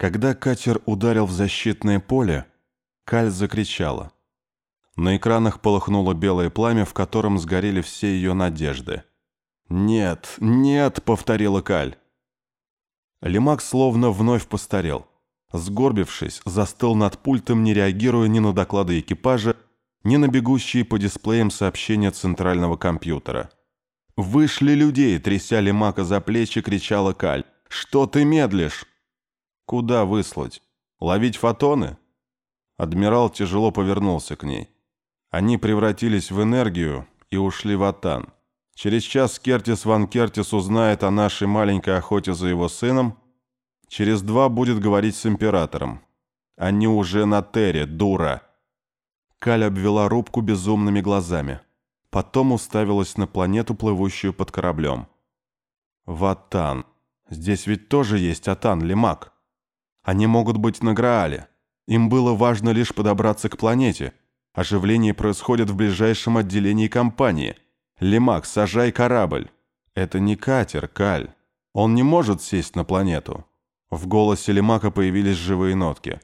Когда катер ударил в защитное поле, Каль закричала. На экранах полыхнуло белое пламя, в котором сгорели все ее надежды. «Нет, нет!» — повторила Каль. Лемак словно вновь постарел. Сгорбившись, застыл над пультом, не реагируя ни на доклады экипажа, ни на бегущие по дисплеям сообщения центрального компьютера. «Вышли людей!» — тряся Лемака за плечи, кричала Каль. «Что ты медлишь?» «Куда выслать? Ловить фотоны?» Адмирал тяжело повернулся к ней. Они превратились в энергию и ушли в Атан. Через час Кертис Ван Кертис узнает о нашей маленькой охоте за его сыном. Через два будет говорить с императором. Они уже на Терре, дура. Каль обвела рубку безумными глазами. Потом уставилась на планету, плывущую под кораблем. Ватан. Здесь ведь тоже есть Атан, Лемак. Они могут быть на Граале. Им было важно лишь подобраться к планете. Оживление происходит в ближайшем отделении компании – «Лемак, сажай корабль!» «Это не катер, Каль. Он не может сесть на планету». В голосе Лемака появились живые нотки.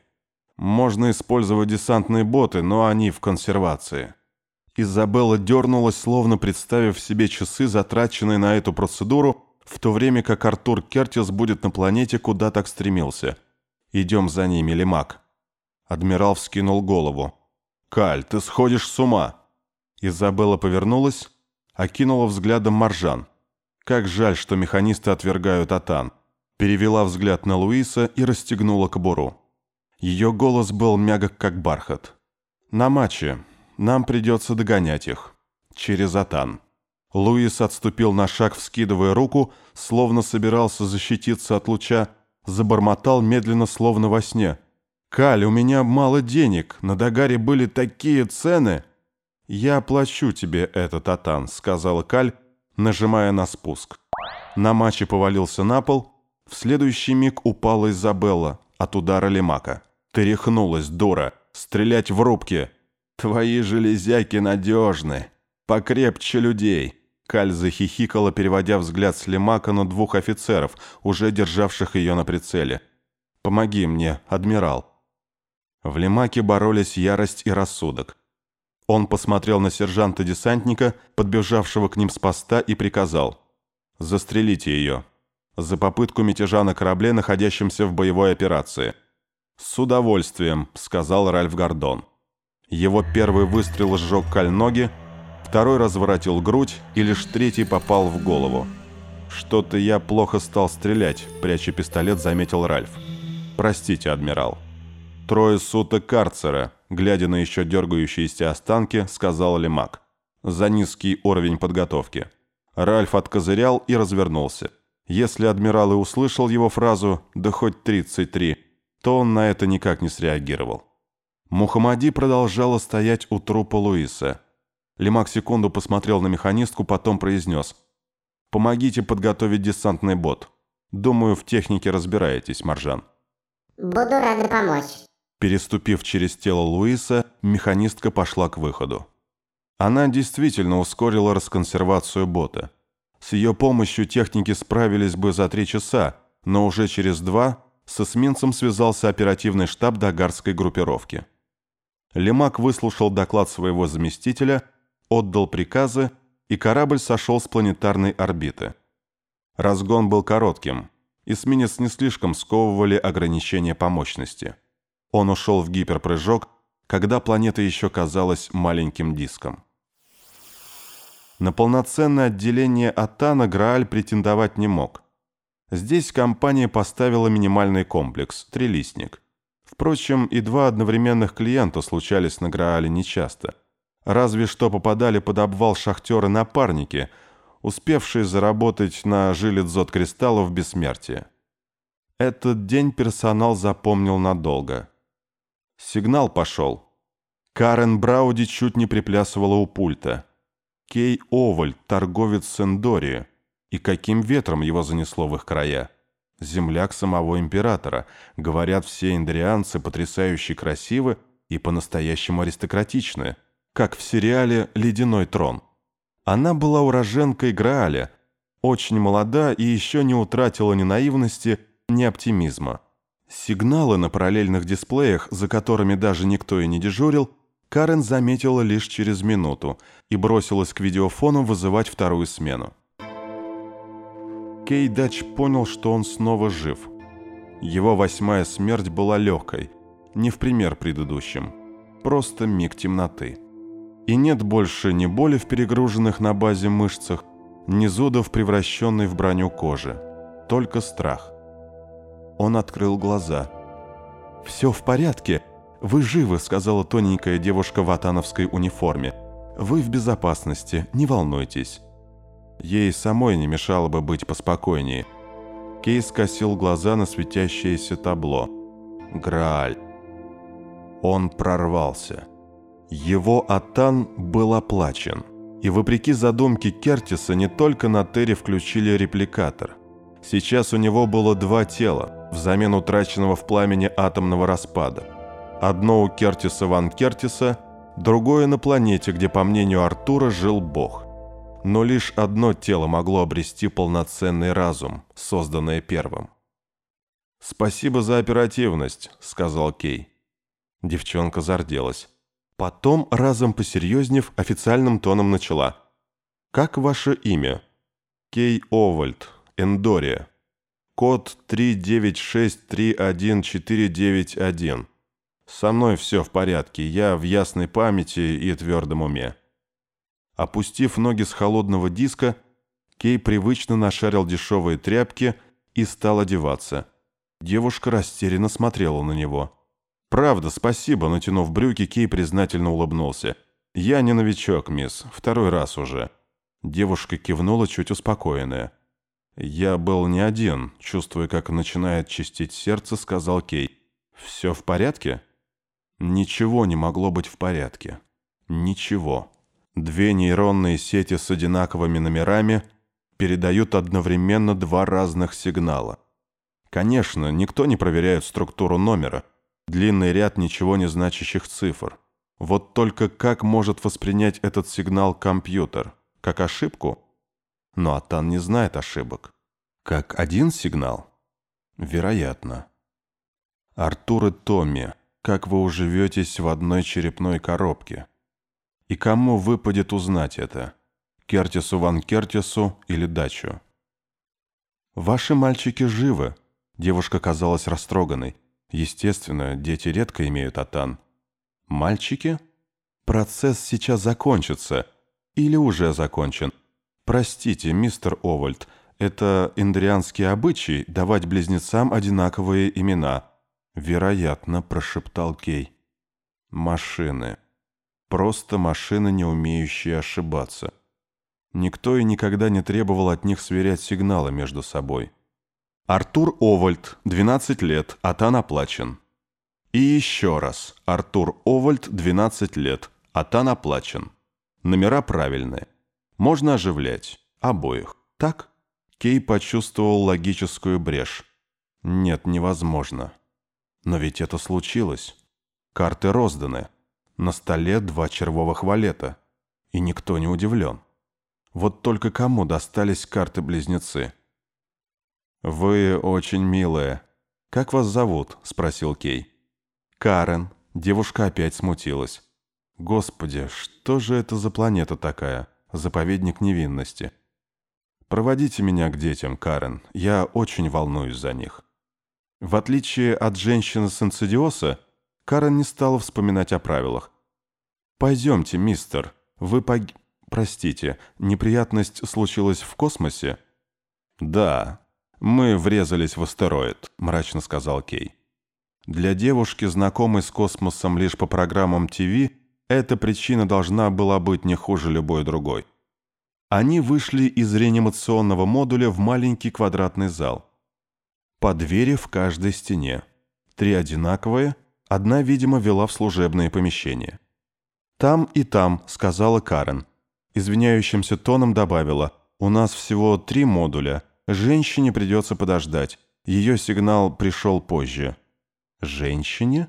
«Можно использовать десантные боты, но они в консервации». Изабелла дернулась, словно представив себе часы, затраченные на эту процедуру, в то время как Артур Кертис будет на планете, куда так стремился. «Идем за ними, Лемак». Адмирал вскинул голову. «Каль, ты сходишь с ума!» Изабелла повернулась окинула взглядом Маржан. Как жаль, что механисты отвергают Атан. Перевела взгляд на Луиса и расстегнула кобуру. Ее голос был мягок, как бархат. «На матче. Нам придется догонять их. Через Атан». Луис отступил на шаг, вскидывая руку, словно собирался защититься от луча, забормотал медленно, словно во сне. «Каль, у меня мало денег, на Дагаре были такие цены!» «Я оплачу тебе этот атан», — сказала Каль, нажимая на спуск. На матче повалился на пол. В следующий миг упала Изабелла от удара Лемака. «Ты рехнулась, дура! Стрелять в рубке! Твои железяки надежны! Покрепче людей!» Каль захихикала, переводя взгляд с Лемака на двух офицеров, уже державших ее на прицеле. «Помоги мне, адмирал!» В Лемаке боролись ярость и рассудок. Он посмотрел на сержанта-десантника, подбежавшего к ним с поста, и приказал «Застрелите ее» за попытку мятежа на корабле, находящемся в боевой операции. «С удовольствием», — сказал Ральф Гордон. Его первый выстрел сжег кальноги, второй разворотил грудь, и лишь третий попал в голову. «Что-то я плохо стал стрелять», — пряча пистолет, заметил Ральф. «Простите, адмирал». «Трое суток карцера», глядя на еще дергающиеся останки, сказал Лемак. За низкий уровень подготовки. Ральф откозырял и развернулся. Если адмирал и услышал его фразу «да хоть 33», то он на это никак не среагировал. Мухаммади продолжала стоять у трупа Луиса. Лемак секунду посмотрел на механистку, потом произнес «Помогите подготовить десантный бот. Думаю, в технике разбираетесь, Маржан». «Буду рада помочь». Переступив через тело Луиса, механистка пошла к выходу. Она действительно ускорила расконсервацию бота. С ее помощью техники справились бы за три часа, но уже через два с эсминцем связался оперативный штаб Дагарской группировки. Лемак выслушал доклад своего заместителя, отдал приказы, и корабль сошел с планетарной орбиты. Разгон был коротким, эсминец не слишком сковывали ограничения по мощности. Он ушел в гиперпрыжок, когда планета еще казалась маленьким диском. На полноценное отделение Атана Грааль претендовать не мог. Здесь компания поставила минимальный комплекс – трилистник. Впрочем, и два одновременных клиента случались на Граале нечасто. Разве что попадали под обвал шахтеры-напарники, успевшие заработать на жилет кристаллов бессмертия. Этот день персонал запомнил надолго – Сигнал пошел. Карен Брауди чуть не приплясывала у пульта. Кей Оваль, торговец Сендори. И каким ветром его занесло в их края? Земляк самого императора. Говорят, все индрианцы потрясающе красивы и по-настоящему аристократичны, как в сериале «Ледяной трон». Она была уроженкой Грааля, очень молода и еще не утратила ни наивности, ни оптимизма. Сигналы на параллельных дисплеях, за которыми даже никто и не дежурил, Карен заметила лишь через минуту и бросилась к видеофону вызывать вторую смену. Кей Дач понял, что он снова жив. Его восьмая смерть была легкой, не в пример предыдущим. Просто миг темноты. И нет больше ни боли в перегруженных на базе мышцах, ни зудов, превращенной в броню кожи. Только страх. Он открыл глаза. «Все в порядке. Вы живы», — сказала тоненькая девушка в атановской униформе. «Вы в безопасности, не волнуйтесь». Ей самой не мешало бы быть поспокойнее. Кей скосил глаза на светящееся табло. Грааль. Он прорвался. Его Атан был оплачен. И вопреки задумке Кертиса не только на Терре включили репликатор. Сейчас у него было два тела, взамен утраченного в пламени атомного распада. Одно у Кертиса Ван Кертиса, другое на планете, где, по мнению Артура, жил Бог. Но лишь одно тело могло обрести полноценный разум, созданное первым. «Спасибо за оперативность», — сказал Кей. Девчонка зарделась. Потом, разом посерьезнев, официальным тоном начала. «Как ваше имя?» «Кей Овальд, Эндория. Код 396314991. Со мной все в порядке, я в ясной памяти и твердом уме». Опустив ноги с холодного диска, Кей привычно нашарил дешевые тряпки и стал одеваться. Девушка растерянно смотрела на него. «Правда, спасибо», — натянув брюки, Кей признательно улыбнулся. «Я не новичок, мисс, второй раз уже». Девушка кивнула, чуть успокоенная. «Я был не один», — чувствуя, как начинает чистить сердце, сказал Кей. «Все в порядке?» Ничего не могло быть в порядке. Ничего. Две нейронные сети с одинаковыми номерами передают одновременно два разных сигнала. Конечно, никто не проверяет структуру номера — длинный ряд ничего не значащих цифр. Вот только как может воспринять этот сигнал компьютер? Как ошибку? Но Атан не знает ошибок. Как один сигнал? Вероятно. Артур и Томми, как вы уживетесь в одной черепной коробке? И кому выпадет узнать это? Кертису Ван Кертису или Дачу? «Ваши мальчики живы», — девушка казалась растроганной. Естественно, дети редко имеют атан. Мальчики? Процесс сейчас закончится. Или уже закончен. Простите, мистер Овальд, это индрианский обычай давать близнецам одинаковые имена. Вероятно, прошептал Кей. Машины. Просто машины, не умеющие ошибаться. Никто и никогда не требовал от них сверять сигналы между собой. Артур Овальд, 12 лет, Атан оплачен. И еще раз. Артур Овальд, 12 лет, Атан оплачен. Номера правильные. Можно оживлять. Обоих. Так? Кей почувствовал логическую брешь. Нет, невозможно. Но ведь это случилось. Карты розданы. На столе два червовых валета. И никто не удивлен. Вот только кому достались карты-близнецы? «Вы очень милая. Как вас зовут?» – спросил Кей. «Карен». Девушка опять смутилась. «Господи, что же это за планета такая? Заповедник невинности». «Проводите меня к детям, Карен. Я очень волнуюсь за них». В отличие от женщины с инцидиоса, Карен не стала вспоминать о правилах. «Пойдемте, мистер. Вы пог... Простите, неприятность случилась в космосе?» «Да, «Мы врезались в астероид», — мрачно сказал Кей. Для девушки, знакомой с космосом лишь по программам ТВ, эта причина должна была быть не хуже любой другой. Они вышли из реанимационного модуля в маленький квадратный зал. По двери в каждой стене. Три одинаковые, одна, видимо, вела в служебные помещения. «Там и там», — сказала Карен. Извиняющимся тоном добавила, «У нас всего три модуля, Женщине придется подождать. Ее сигнал пришел позже. Женщине?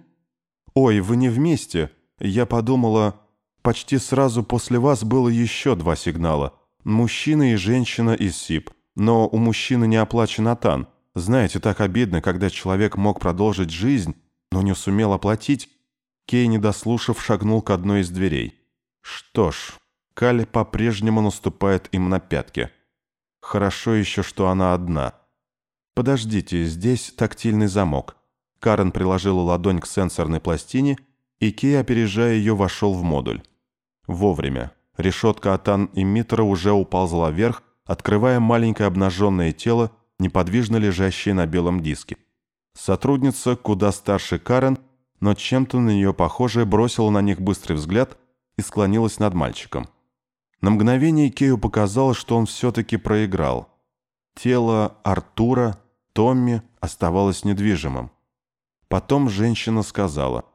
Ой, вы не вместе. Я подумала, почти сразу после вас было еще два сигнала. Мужчина и женщина из СИП. Но у мужчины не оплачен АТАН. Знаете, так обидно, когда человек мог продолжить жизнь, но не сумел оплатить. Кей, не дослушав, шагнул к одной из дверей. Что ж, Каль по-прежнему наступает им на пятки. Хорошо еще, что она одна. Подождите, здесь тактильный замок. Карен приложила ладонь к сенсорной пластине, и Кей, опережая ее, вошел в модуль. Вовремя. Решетка атан-эмиттера уже уползла вверх, открывая маленькое обнаженное тело, неподвижно лежащее на белом диске. Сотрудница, куда старше Карен, но чем-то на нее похожая, бросила на них быстрый взгляд и склонилась над мальчиком. На мгновение Кею показалось, что он все-таки проиграл. Тело Артура, Томми, оставалось недвижимым. Потом женщина сказала,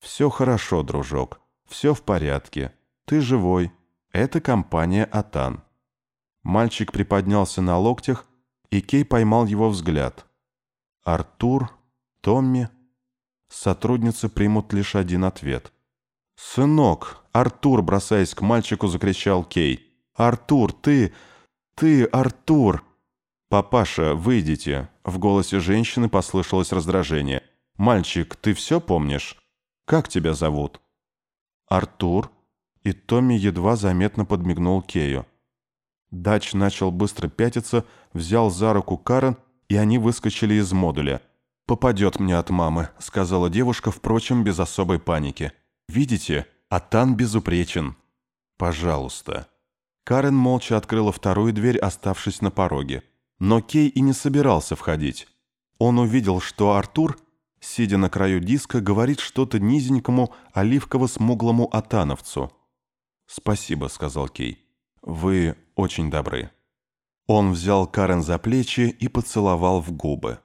«Все хорошо, дружок, все в порядке, ты живой, это компания Атан». Мальчик приподнялся на локтях, и Кей поймал его взгляд. «Артур? Томми?» Сотрудницы примут лишь один ответ. «Сынок!» — Артур, бросаясь к мальчику, закричал Кей. «Артур, ты... ты, Артур!» «Папаша, выйдите!» — в голосе женщины послышалось раздражение. «Мальчик, ты все помнишь? Как тебя зовут?» «Артур?» И Томми едва заметно подмигнул Кею. Дач начал быстро пятиться, взял за руку Карен, и они выскочили из модуля. «Попадет мне от мамы», — сказала девушка, впрочем, без особой паники. «Видите, Атан безупречен». «Пожалуйста». Карен молча открыла вторую дверь, оставшись на пороге. Но Кей и не собирался входить. Он увидел, что Артур, сидя на краю диска, говорит что-то низенькому, оливково-смуглому атановцу. «Спасибо», — сказал Кей. «Вы очень добры». Он взял Карен за плечи и поцеловал в губы.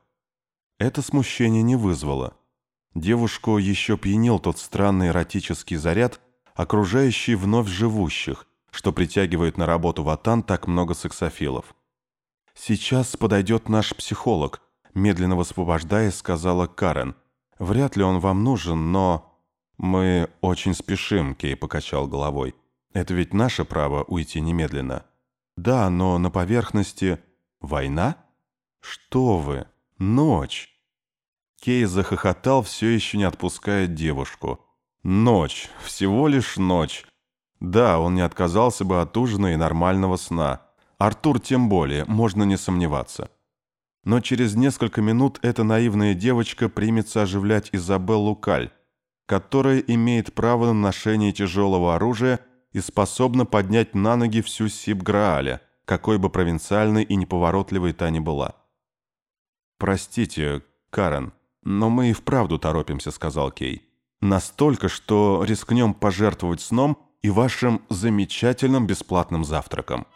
Это смущение не вызвало. Девушку еще пьянил тот странный эротический заряд, окружающий вновь живущих, что притягивает на работу в Атан так много сексофилов. «Сейчас подойдет наш психолог», — медленно высвобождаясь, сказала Карен. «Вряд ли он вам нужен, но...» «Мы очень спешим», — Кей покачал головой. «Это ведь наше право уйти немедленно». «Да, но на поверхности...» «Война?» «Что вы? Ночь!» Кей захохотал, все еще не отпуская девушку. «Ночь. Всего лишь ночь. Да, он не отказался бы от ужина и нормального сна. Артур тем более, можно не сомневаться. Но через несколько минут эта наивная девочка примется оживлять Изабеллу Каль, которая имеет право на ношение тяжелого оружия и способна поднять на ноги всю Сиб-Грааля, какой бы провинциальной и неповоротливой та ни была. «Простите, Карен, но мы и вправду торопимся», — сказал Кей. «Настолько, что рискнем пожертвовать сном и вашим замечательным бесплатным завтраком».